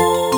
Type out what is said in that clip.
more.